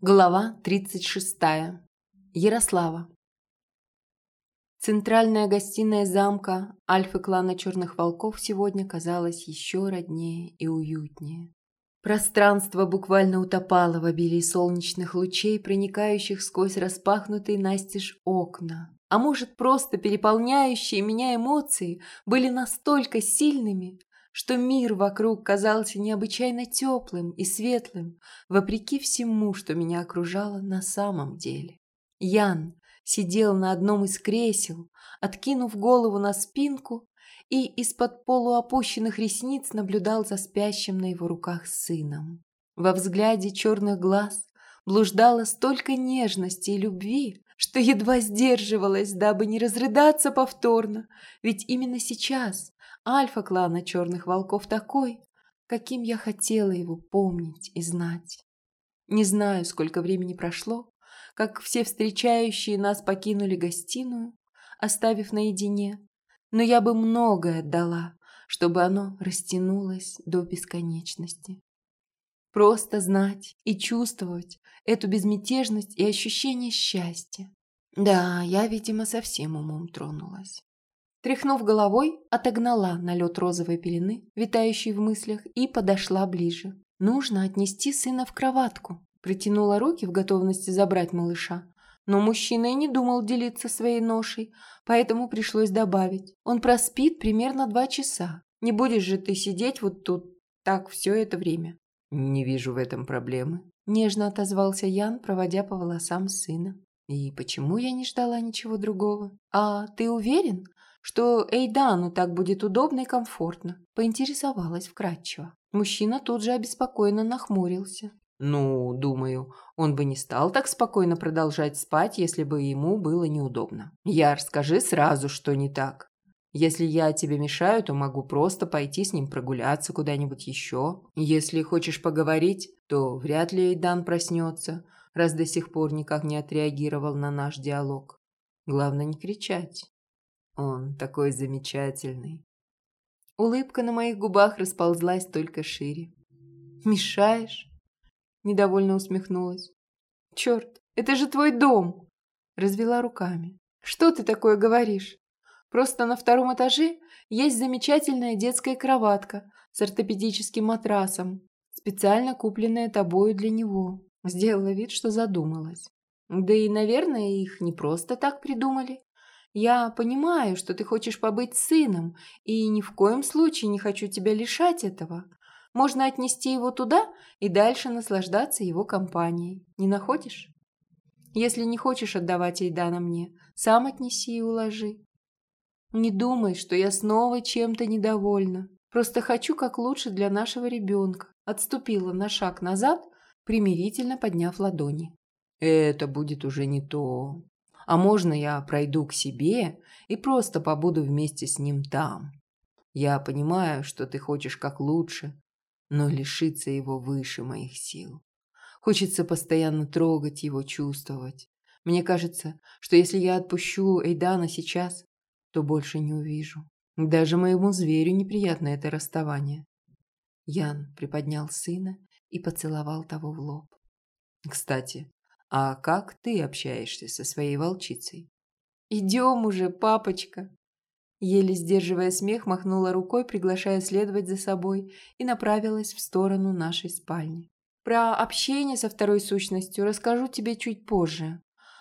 Глава 36. Ярослава. Центральная гостиная замка альфы-клана Черных Волков сегодня казалась еще роднее и уютнее. Пространство буквально утопало в обилии солнечных лучей, проникающих сквозь распахнутые настежь окна. А может, просто переполняющие меня эмоции были настолько сильными, что мир вокруг казался необычайно теплым и светлым, вопреки всему, что меня окружало на самом деле. Ян сидел на одном из кресел, откинув голову на спинку и из-под полуопущенных ресниц наблюдал за спящим на его руках сыном. Во взгляде черных глаз блуждало столько нежности и любви, что едва сдерживалась, дабы не разрыдаться повторно, ведь именно сейчас альфа-клана черных волков такой, каким я хотела его помнить и знать. Не знаю, сколько времени прошло, как все встречающие нас покинули гостиную, оставив наедине, но я бы многое отдала, чтобы оно растянулось до бесконечности. Просто знать и чувствовать эту безмятежность и ощущение счастья. Да, я, видимо, совсем умом тронулась. Тряхнув головой, отогнала налет розовой пелены, витающей в мыслях, и подошла ближе. Нужно отнести сына в кроватку. Притянула руки в готовности забрать малыша. Но мужчина и не думал делиться своей ношей, поэтому пришлось добавить. Он проспит примерно два часа. Не будешь же ты сидеть вот тут так все это время. «Не вижу в этом проблемы», – нежно отозвался Ян, проводя по волосам сына. «И почему я не ждала ничего другого? А ты уверен, что Эйдану так будет удобно и комфортно, поинтересовалась вкратчиво. Мужчина тут же обеспокоенно нахмурился. «Ну, думаю, он бы не стал так спокойно продолжать спать, если бы ему было неудобно. Яр, скажи сразу, что не так. Если я тебе мешаю, то могу просто пойти с ним прогуляться куда-нибудь еще. Если хочешь поговорить, то вряд ли Эйдан проснется, раз до сих пор никак не отреагировал на наш диалог. Главное не кричать. Он такой замечательный. Улыбка на моих губах расползлась только шире. «Мешаешь?» Недовольно усмехнулась. «Черт, это же твой дом!» Развела руками. «Что ты такое говоришь? Просто на втором этаже есть замечательная детская кроватка с ортопедическим матрасом, специально купленная тобою для него». Сделала вид, что задумалась. Да и, наверное, их не просто так придумали. Я понимаю, что ты хочешь побыть сыном, и ни в коем случае не хочу тебя лишать этого. Можно отнести его туда и дальше наслаждаться его компанией. Не находишь? Если не хочешь отдавать Эйдана мне, сам отнеси и уложи. Не думай, что я снова чем-то недовольна. Просто хочу как лучше для нашего ребенка. Отступила на шаг назад, примирительно подняв ладони. Это будет уже не то. А можно я пройду к себе и просто побуду вместе с ним там? Я понимаю, что ты хочешь как лучше, но лишиться его выше моих сил. Хочется постоянно трогать его, чувствовать. Мне кажется, что если я отпущу Эйдана сейчас, то больше не увижу. Даже моему зверю неприятно это расставание. Ян приподнял сына и поцеловал того в лоб. Кстати, а как ты общаешься со своей волчицей? Идем уже, папочка. Еле сдерживая смех, махнула рукой, приглашая следовать за собой, и направилась в сторону нашей спальни. Про общение со второй сущностью расскажу тебе чуть позже,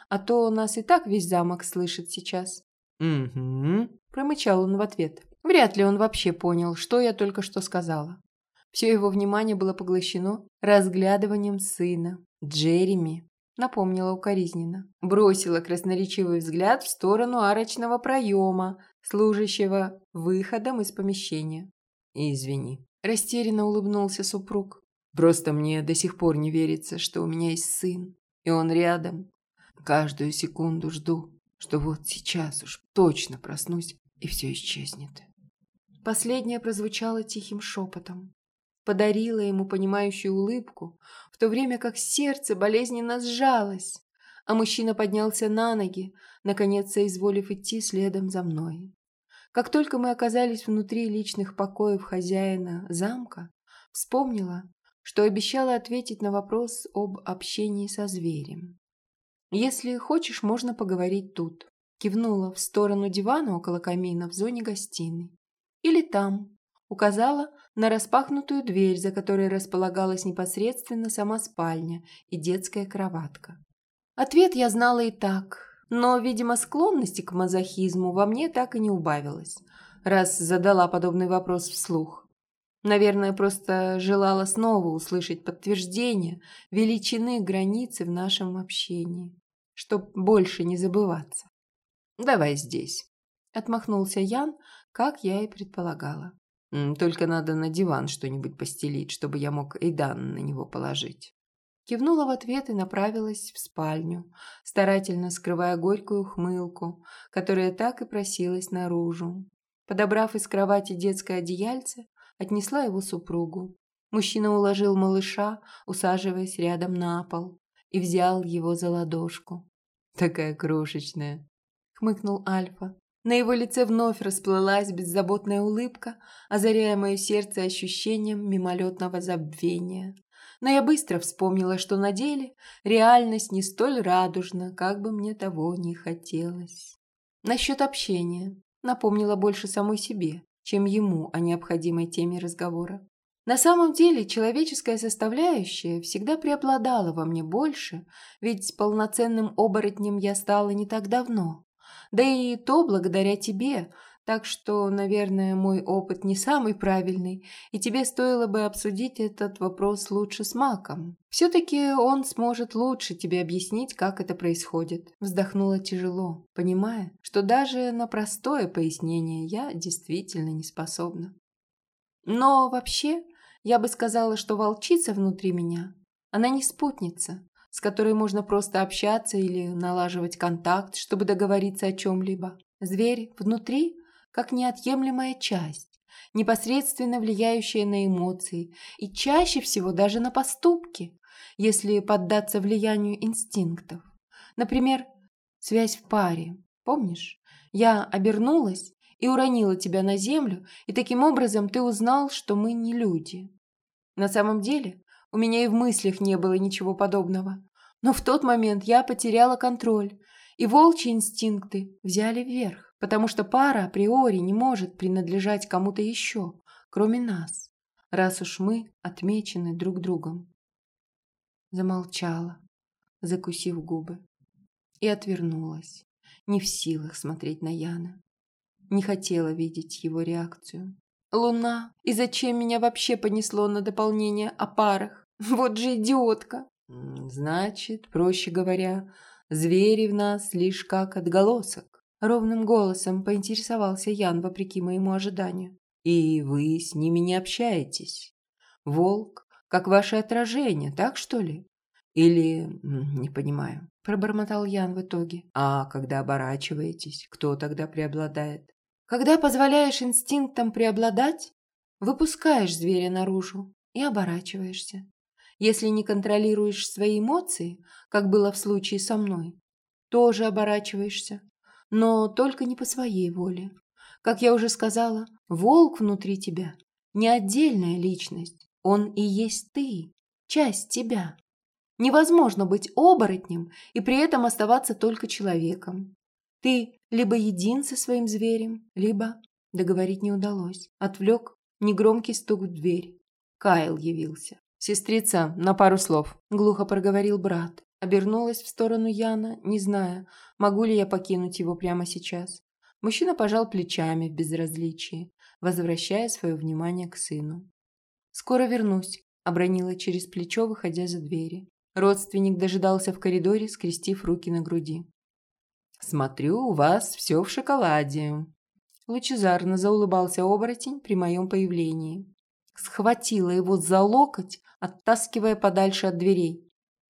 а то нас и так весь замок слышит сейчас. «Угу», – промычал он в ответ. Вряд ли он вообще понял, что я только что сказала. Все его внимание было поглощено разглядыванием сына, Джереми, напомнила укоризненно. Бросила красноречивый взгляд в сторону арочного проема, служащего выходом из помещения. «Извини», – растерянно улыбнулся супруг. «Просто мне до сих пор не верится, что у меня есть сын, и он рядом. Каждую секунду жду, что вот сейчас уж точно проснусь, и все исчезнет». Последнее прозвучало тихим шепотом подарила ему понимающую улыбку, в то время как сердце болезненно сжалось, а мужчина поднялся на ноги, наконец соизволив идти следом за мной. Как только мы оказались внутри личных покоев хозяина замка, вспомнила, что обещала ответить на вопрос об общении со зверем. «Если хочешь, можно поговорить тут», – кивнула в сторону дивана около камина в зоне гостиной. «Или там», – указала на распахнутую дверь, за которой располагалась непосредственно сама спальня и детская кроватка. Ответ я знала и так, но, видимо, склонности к мазохизму во мне так и не убавилось, раз задала подобный вопрос вслух. Наверное, просто желала снова услышать подтверждение величины границы в нашем общении, чтоб больше не забываться. «Давай здесь», — отмахнулся Ян, как я и предполагала. «Только надо на диван что-нибудь постелить, чтобы я мог Эйдан на него положить». Кивнула в ответ и направилась в спальню, старательно скрывая горькую хмылку, которая так и просилась наружу. Подобрав из кровати детское одеяльце, отнесла его супругу. Мужчина уложил малыша, усаживаясь рядом на пол, и взял его за ладошку. «Такая крошечная», — хмыкнул Альфа. На его лице вновь расплылась беззаботная улыбка, озаряя мое сердце ощущением мимолетного забвения но я быстро вспомнила, что на деле реальность не столь радужна, как бы мне того не хотелось. Насчет общения напомнила больше самой себе, чем ему о необходимой теме разговора. На самом деле человеческая составляющая всегда преобладала во мне больше, ведь полноценным оборотнем я стала не так давно. Да и то благодаря тебе, так что, наверное, мой опыт не самый правильный, и тебе стоило бы обсудить этот вопрос лучше с Маком. Все-таки он сможет лучше тебе объяснить, как это происходит. Вздохнула тяжело, понимая, что даже на простое пояснение я действительно не способна. Но вообще, я бы сказала, что волчица внутри меня, она не спутница, с которой можно просто общаться или налаживать контакт, чтобы договориться о чем-либо. Зверь внутри как неотъемлемая часть, непосредственно влияющая на эмоции и чаще всего даже на поступки, если поддаться влиянию инстинктов. Например, связь в паре. Помнишь? Я обернулась и уронила тебя на землю, и таким образом ты узнал, что мы не люди. На самом деле, у меня и в мыслях не было ничего подобного. Но в тот момент я потеряла контроль, и волчьи инстинкты взяли вверх потому что пара априори не может принадлежать кому-то еще, кроме нас, раз уж мы отмечены друг другом. Замолчала, закусив губы, и отвернулась, не в силах смотреть на Яна. Не хотела видеть его реакцию. Луна, и зачем меня вообще понесло на дополнение о парах? Вот же идиотка! Значит, проще говоря, звери в нас лишь как отголосок. Ровным голосом поинтересовался Ян, вопреки моему ожиданию. «И вы с ними не общаетесь? Волк, как ваше отражение, так что ли? Или... не понимаю», – пробормотал Ян в итоге. «А когда оборачиваетесь, кто тогда преобладает?» «Когда позволяешь инстинктам преобладать, выпускаешь зверя наружу и оборачиваешься. Если не контролируешь свои эмоции, как было в случае со мной, тоже оборачиваешься но только не по своей воле. Как я уже сказала, волк внутри тебя не отдельная личность, он и есть ты, часть тебя. Невозможно быть оборотнем и при этом оставаться только человеком. Ты либо един со своим зверем, либо... Договорить не удалось. Отвлек негромкий стук в дверь. Кайл явился. «Сестрица, на пару слов», — глухо проговорил брат. Обернулась в сторону Яна, не зная, могу ли я покинуть его прямо сейчас. Мужчина пожал плечами в безразличии, возвращая свое внимание к сыну. «Скоро вернусь», — обронила через плечо, выходя за двери. Родственник дожидался в коридоре, скрестив руки на груди. «Смотрю, у вас все в шоколаде», — лучезарно заулыбался оборотень при моем появлении. Схватила его за локоть, оттаскивая подальше от дверей.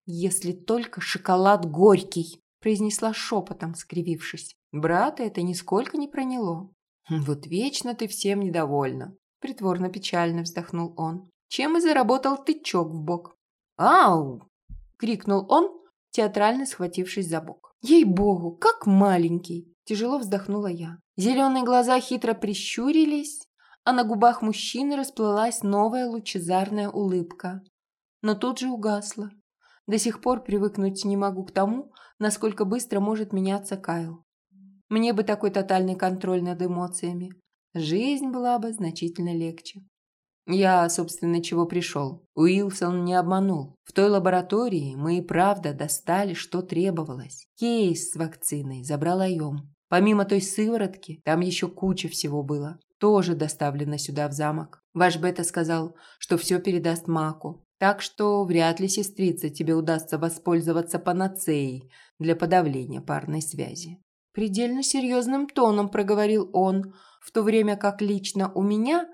«Если только шоколад горький», – произнесла шепотом, скривившись. Брата это нисколько не проняло. «Хм, «Вот вечно ты всем недовольна», – притворно печально вздохнул он. Чем и заработал тычок в бок. «Ау!» – крикнул он, театрально схватившись за бок. «Ей-богу, как маленький!» – тяжело вздохнула я. Зеленые глаза хитро прищурились, а на губах мужчины расплылась новая лучезарная улыбка. но тут же угасла. До сих пор привыкнуть не могу к тому, насколько быстро может меняться Кайл. Мне бы такой тотальный контроль над эмоциями. Жизнь была бы значительно легче. Я, собственно, чего пришел. Уилсон не обманул. В той лаборатории мы и правда достали, что требовалось. Кейс с вакциной забрал Айом. Помимо той сыворотки, там еще куча всего было. Тоже доставлено сюда в замок. Ваш Бета сказал, что все передаст Маку. Так что вряд ли, сестрица, тебе удастся воспользоваться панацеей для подавления парной связи. Предельно серьезным тоном проговорил он, в то время как лично у меня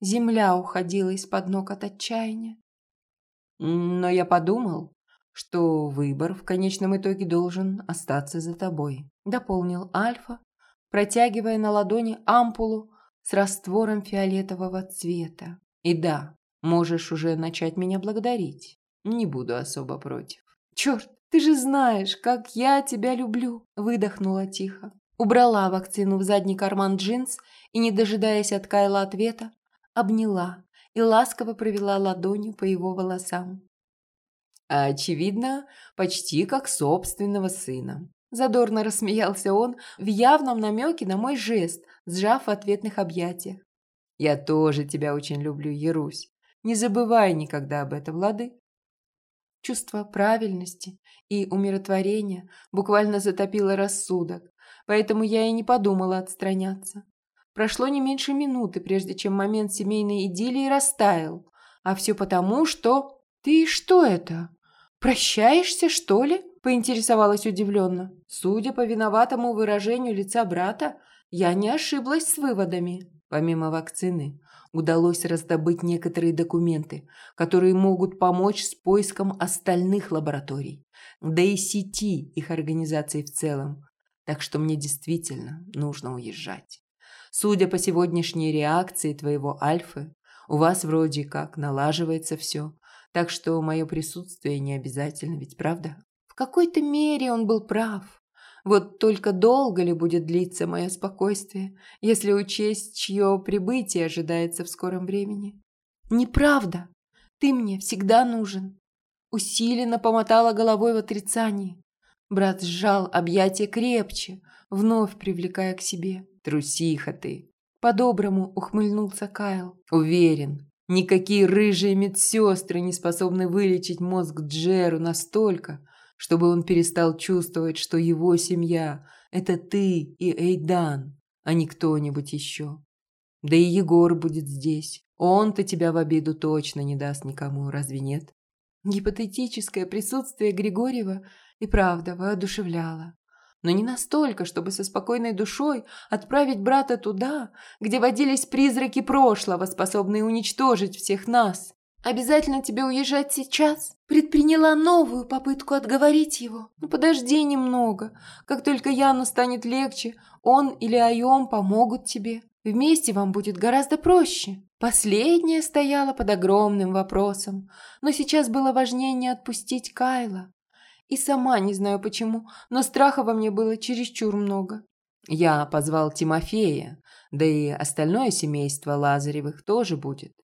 земля уходила из-под ног от отчаяния. Но я подумал, что выбор в конечном итоге должен остаться за тобой, дополнил Альфа, протягивая на ладони ампулу с раствором фиолетового цвета. И да, можешь уже начать меня благодарить. Не буду особо против. Черт, ты же знаешь, как я тебя люблю, выдохнула тихо. Убрала вакцину в задний карман джинс и, не дожидаясь от Кайла ответа, обняла и ласково провела ладонью по его волосам. Очевидно, почти как собственного сына. Задорно рассмеялся он в явном намеке на мой жест, сжав в ответных объятиях. «Я тоже тебя очень люблю, Ярусь. Не забывай никогда об этом, лады?» Чувство правильности и умиротворения буквально затопило рассудок, поэтому я и не подумала отстраняться. Прошло не меньше минуты, прежде чем момент семейной идиллии растаял. А все потому, что... «Ты что это? Прощаешься, что ли?» – поинтересовалась удивленно. Судя по виноватому выражению лица брата, я не ошиблась с выводами. Помимо вакцины, удалось раздобыть некоторые документы, которые могут помочь с поиском остальных лабораторий, да и сети их организаций в целом. Так что мне действительно нужно уезжать. Судя по сегодняшней реакции твоего Альфы, у вас вроде как налаживается все, так что мое присутствие не обязательно, ведь правда? В какой-то мере он был прав. Вот только долго ли будет длиться мое спокойствие, если учесть, чье прибытие ожидается в скором времени? Неправда. Ты мне всегда нужен. Усиленно помотала головой в отрицании. Брат сжал объятия крепче, вновь привлекая к себе. Трусиха ты. По-доброму ухмыльнулся Кайл. Уверен, никакие рыжие медсестры не способны вылечить мозг Джеру настолько, чтобы он перестал чувствовать, что его семья – это ты и Эйдан, а не кто-нибудь еще. Да и Егор будет здесь. Он-то тебя в обиду точно не даст никому, разве нет? Гипотетическое присутствие Григорьева и правда воодушевляло но не настолько, чтобы со спокойной душой отправить брата туда, где водились призраки прошлого, способные уничтожить всех нас. Обязательно тебе уезжать сейчас? Предприняла новую попытку отговорить его. Ну подожди немного. Как только Яну станет легче, он или Айом помогут тебе. Вместе вам будет гораздо проще. Последняя стояла под огромным вопросом, но сейчас было важнее не отпустить Кайла. И сама не знаю почему, но страха во мне было чересчур много. Я позвал Тимофея, да и остальное семейство Лазаревых тоже будет.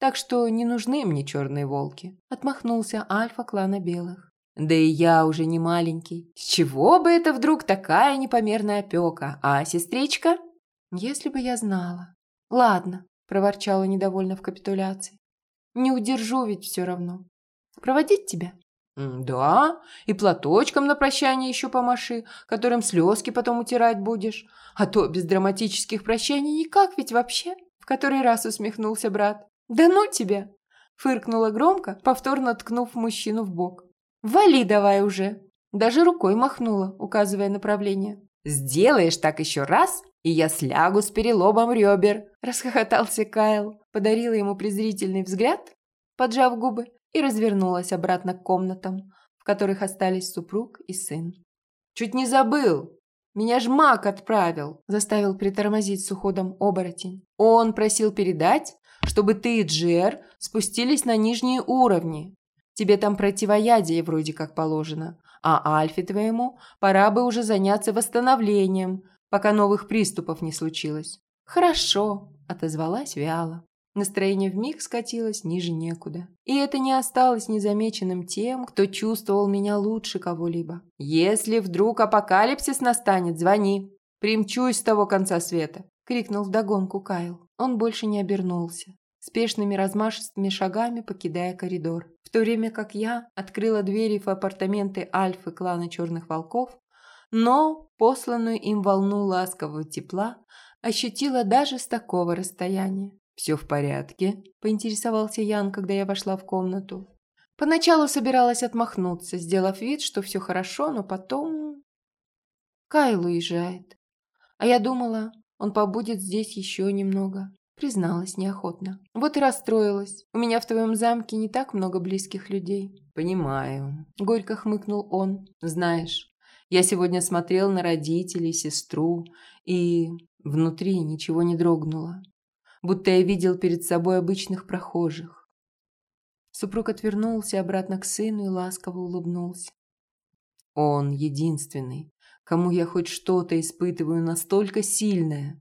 Так что не нужны мне черные волки. Отмахнулся альфа клана белых. Да и я уже не маленький. С чего бы это вдруг такая непомерная опека, а сестричка? Если бы я знала. Ладно, проворчала недовольно в капитуляции. Не удержу ведь все равно. Проводить тебя? «Да, и платочком на прощание еще помаши, которым слезки потом утирать будешь. А то без драматических прощаний никак ведь вообще!» В который раз усмехнулся брат. «Да ну тебя!» Фыркнула громко, повторно ткнув мужчину в бок. «Вали давай уже!» Даже рукой махнула, указывая направление. «Сделаешь так еще раз, и я слягу с переломом ребер!» Расхохотался Кайл, подарила ему презрительный взгляд, поджав губы, и развернулась обратно к комнатам, в которых остались супруг и сын. «Чуть не забыл! Меня ж маг отправил!» заставил притормозить с уходом оборотень. «Он просил передать, чтобы ты и Джер спустились на нижние уровни. Тебе там противоядие вроде как положено, а Альфе твоему пора бы уже заняться восстановлением, пока новых приступов не случилось». «Хорошо», – отозвалась вяло. Настроение вмиг скатилось ниже некуда. И это не осталось незамеченным тем, кто чувствовал меня лучше кого-либо. «Если вдруг апокалипсис настанет, звони. Примчусь с того конца света», — крикнул вдогонку Кайл. Он больше не обернулся спешными размашистыми шагами покидая коридор. В то время как я открыла двери в апартаменты Альфы клана Черных Волков, но посланную им волну ласкового тепла ощутила даже с такого расстояния. «Все в порядке?» – поинтересовался Ян, когда я вошла в комнату. Поначалу собиралась отмахнуться, сделав вид, что все хорошо, но потом... Кайл уезжает. А я думала, он побудет здесь еще немного. Призналась неохотно. Вот и расстроилась. У меня в твоем замке не так много близких людей. Понимаю. Горько хмыкнул он. Знаешь, я сегодня смотрел на родителей, сестру, и внутри ничего не дрогнуло. Будто я видел перед собой обычных прохожих. Супруг отвернулся обратно к сыну и ласково улыбнулся. Он единственный, кому я хоть что-то испытываю настолько сильное,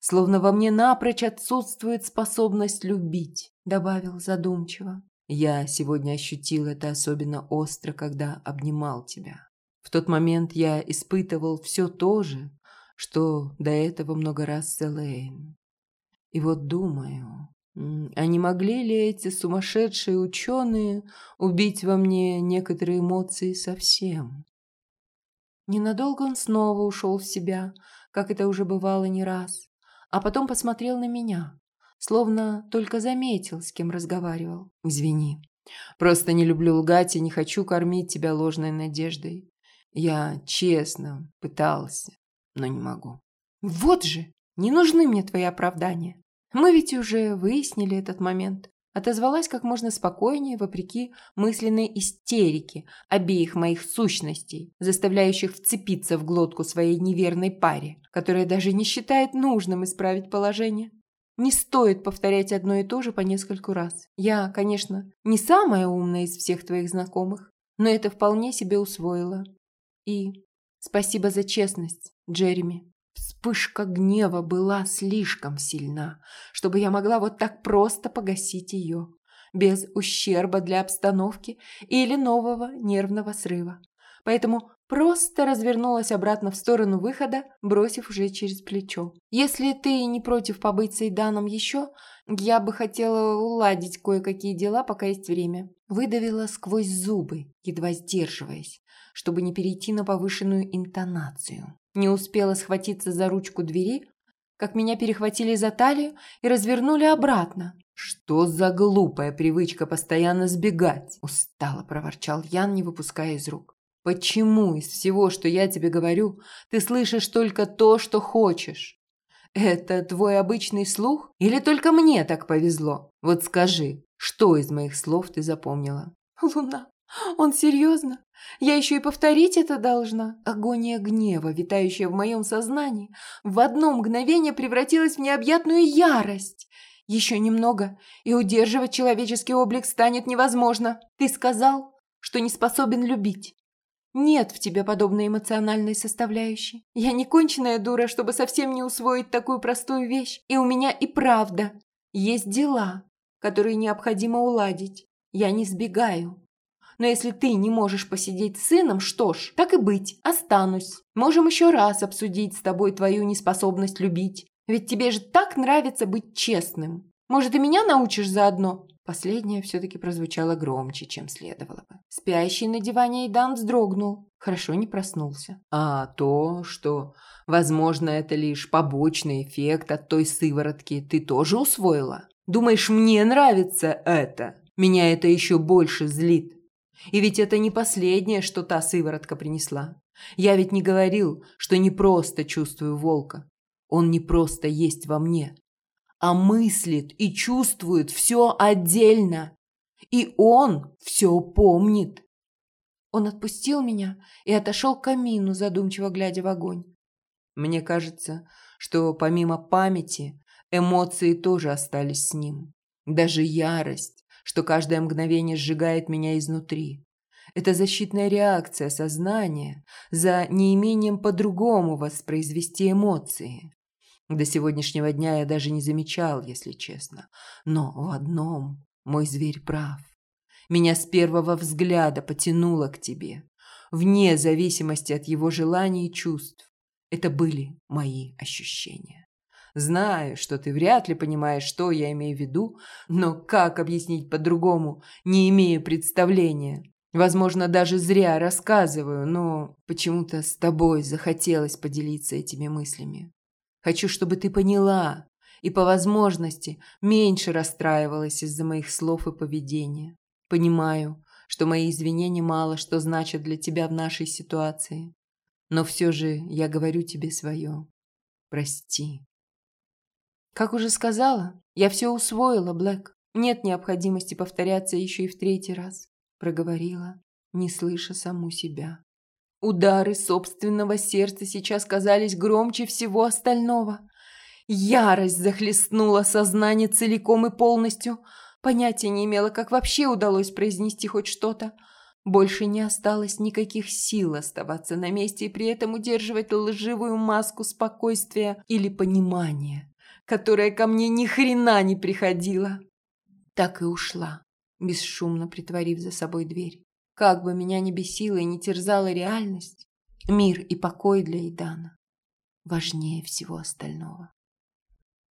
Словно во мне напрочь отсутствует способность любить, добавил задумчиво. Я сегодня ощутил это особенно остро, когда обнимал тебя. В тот момент я испытывал все то же, что до этого много раз с Элейн. И вот думаю, а не могли ли эти сумасшедшие ученые убить во мне некоторые эмоции совсем? Ненадолго он снова ушел в себя, как это уже бывало не раз а потом посмотрел на меня, словно только заметил, с кем разговаривал. «Извини, просто не люблю лгать и не хочу кормить тебя ложной надеждой. Я честно пытался, но не могу». «Вот же, не нужны мне твои оправдания. Мы ведь уже выяснили этот момент отозвалась как можно спокойнее, вопреки мысленной истерике обеих моих сущностей, заставляющих вцепиться в глотку своей неверной паре, которая даже не считает нужным исправить положение. Не стоит повторять одно и то же по нескольку раз. Я, конечно, не самая умная из всех твоих знакомых, но это вполне себе усвоила. И спасибо за честность, Джереми. Вспышка гнева была слишком сильна, чтобы я могла вот так просто погасить ее, без ущерба для обстановки или нового нервного срыва. Поэтому просто развернулась обратно в сторону выхода, бросив уже через плечо. «Если ты не против побыть с Эйданом еще, я бы хотела уладить кое-какие дела, пока есть время». Выдавила сквозь зубы, едва сдерживаясь, чтобы не перейти на повышенную интонацию. Не успела схватиться за ручку двери, как меня перехватили за талию и развернули обратно. «Что за глупая привычка постоянно сбегать?» – устало проворчал Ян, не выпуская из рук. «Почему из всего, что я тебе говорю, ты слышишь только то, что хочешь? Это твой обычный слух? Или только мне так повезло? Вот скажи, что из моих слов ты запомнила?» «Луна, он серьезно? Я еще и повторить это должна. Агония гнева, витающая в моем сознании, в одно мгновение превратилась в необъятную ярость. Еще немного, и удерживать человеческий облик станет невозможно. Ты сказал, что не способен любить. Нет в тебе подобной эмоциональной составляющей. Я не конченая дура, чтобы совсем не усвоить такую простую вещь. И у меня и правда есть дела, которые необходимо уладить. Я не сбегаю, но если ты не можешь посидеть с сыном, что ж, так и быть, останусь. Можем еще раз обсудить с тобой твою неспособность любить. Ведь тебе же так нравится быть честным. Может, и меня научишь заодно?» Последнее все-таки прозвучало громче, чем следовало бы. Спящий на диване Идан вздрогнул. Хорошо не проснулся. «А то, что, возможно, это лишь побочный эффект от той сыворотки, ты тоже усвоила? Думаешь, мне нравится это? Меня это еще больше злит. И ведь это не последнее, что та сыворотка принесла. Я ведь не говорил, что не просто чувствую волка. Он не просто есть во мне, а мыслит и чувствует все отдельно. И он все помнит. Он отпустил меня и отошел к камину, задумчиво глядя в огонь. Мне кажется, что помимо памяти, эмоции тоже остались с ним. Даже ярость, что каждое мгновение сжигает меня изнутри. Это защитная реакция сознания за неимением по-другому воспроизвести эмоции. До сегодняшнего дня я даже не замечал, если честно. Но в одном мой зверь прав. Меня с первого взгляда потянуло к тебе, вне зависимости от его желаний и чувств. Это были мои ощущения. Знаю, что ты вряд ли понимаешь, что я имею в виду, но как объяснить по-другому, не имею представления. Возможно, даже зря рассказываю, но почему-то с тобой захотелось поделиться этими мыслями. Хочу, чтобы ты поняла и, по возможности, меньше расстраивалась из-за моих слов и поведения. Понимаю, что мои извинения мало что значат для тебя в нашей ситуации. Но все же я говорю тебе свое. Прости. Как уже сказала, я все усвоила, Блэк. Нет необходимости повторяться еще и в третий раз. Проговорила, не слыша саму себя. Удары собственного сердца сейчас казались громче всего остального. Ярость захлестнула сознание целиком и полностью. Понятия не имела, как вообще удалось произнести хоть что-то. Больше не осталось никаких сил оставаться на месте и при этом удерживать лживую маску спокойствия или понимания, которая ко мне ни хрена не приходила. Так и ушла, бесшумно притворив за собой дверь. Как бы меня ни бесила и не терзала реальность, мир и покой для Идана важнее всего остального.